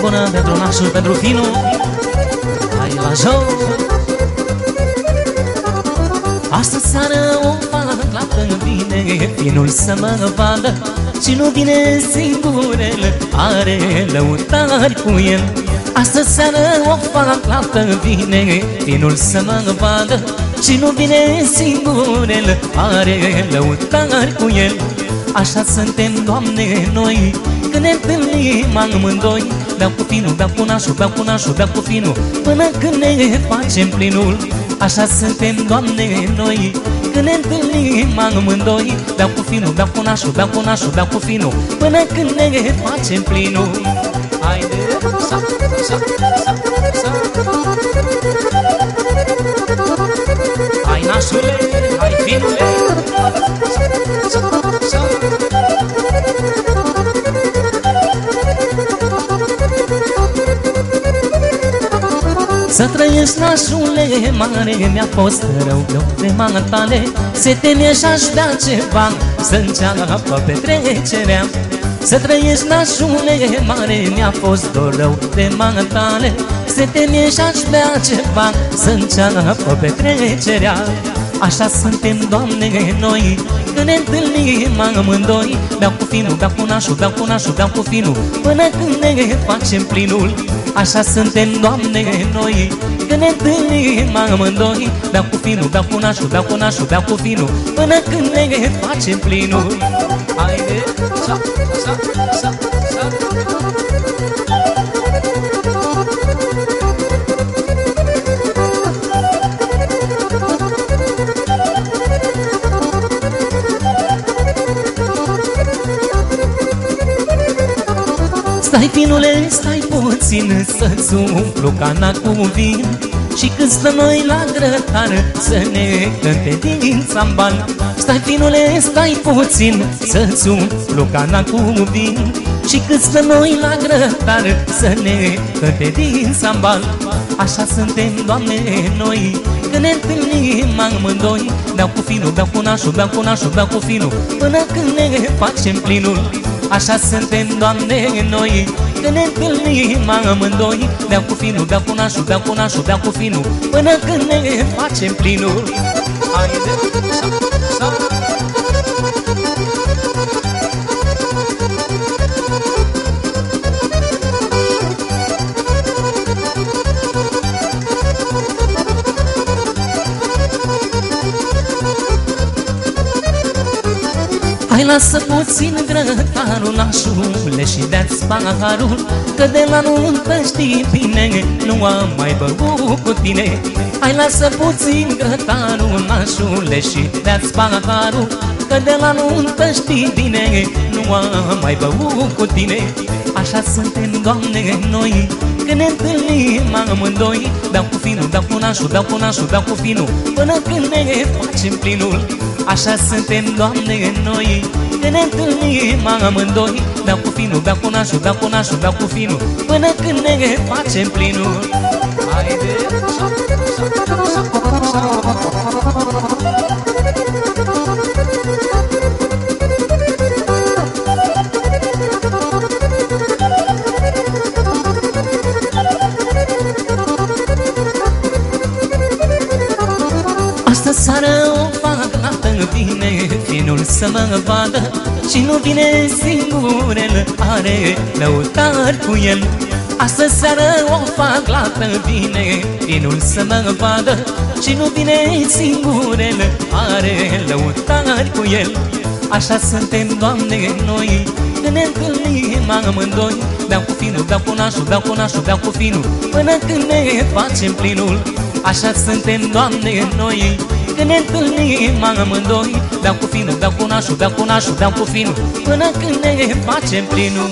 bună pentru nașul, pentru finul Hai la joc. Astăzi seară o fac la vine Finul să mă vadă. Și nu vine singurel Are lăutari cu el. Astăzi seară o fac la vine Finul să mă vadă. Și nu vine singurel Are lăutari cu el. Așa suntem, Doamne, noi Când ne întâlnim amândoi. Beau cu finul, beau cu nașul, beau cu nașul, beau cu finul Până când ne facem plinul. Așa suntem, Doamne, noi. Când ne întâlnim amândoi Beau cu finul, beau cu nașul, beau cu nașul, beau cu finul Până când ne facem plinul. Haide, sa, sa, sa, sa Hai nașule, hai finule Să trăiești nașule mare Mi-a fost rău, rău de tale Se temie și-aș bea ceva Să înceapă petrecerea. Să trăiești nașule mare Mi-a fost dor rău de tale Se temie și-aș bea ceva Să înceapă petrecerea Așa suntem, Doamne, noi. Când ne întâlnim amândoi Beau cu finul, beau cu nașul, beau cu nașul, beau cu finul Până când ne facem plinul. Așa suntem, Doamne, noi. Când ne întâlnim amândoi Beau cu finul, beau cu nașul, beau cu nașul, beau cu finul Până când ne facem plinul. Haide, Stai, finule, stai puțin Să-ți umplu cana cu vin. Și când stăm noi la grătar Să ne cânte din țambal Stai, finule, stai puțin Să-ți umplu cana cu vin. Și când stăm noi la grătar Să ne cânte din țambal Așa suntem, Doamne, noi Când ne întâlnim amândoi. Beau cu finul, beau cu nașul, beau cu nașul, beau cu finul Până când ne facem plinul Așa suntem, Doamne, noi. Când ne întâlnim amândoi. Beau cu finul, beau cu nașul, beau cu nașul, beau cu finul. Până când ne facem plinul. Haide, sa, lasă puțin grătarul nașule și dea-ți paharul Că de la nuntă știi bine, nu am mai băut cu tine. Hai lasă puțin grătarul nașule și dea-ți paharul Că de la nuntă știi bine, nu am mai băut cu tine. Așa suntem, Doamne, noi Când ne întâlnim amândoi Beau cu finul, beau cu nașul, beau cu nașul, beau cu finul Până când ne facem plinul Așa suntem, Doamne, noi Când ne întâlnim amândoi Beau cu finul, beau cu nașul, beau cu nașul, beau cu finul Până când ne facem plinul Haide, sa, sa, sa, sa. Să mă vadă Și nu vine singurel. Are lăutari cu el. Astă seară o fac la tine Finul să mă vadă Și nu vine singurel. Are lăutari cu el. Așa suntem, Doamne, noi. Când ne întâlnim amândoi. Beau cu finul, beau cu nașul, beau cu nașul, beau cu finul Până când ne facem plinul. Așa suntem, Doamne, noi Când ne întâlnim amândoi. Beau cu finul, beau cu nașul, beau cu nașul, beau cu finul. Până când ne facem plinul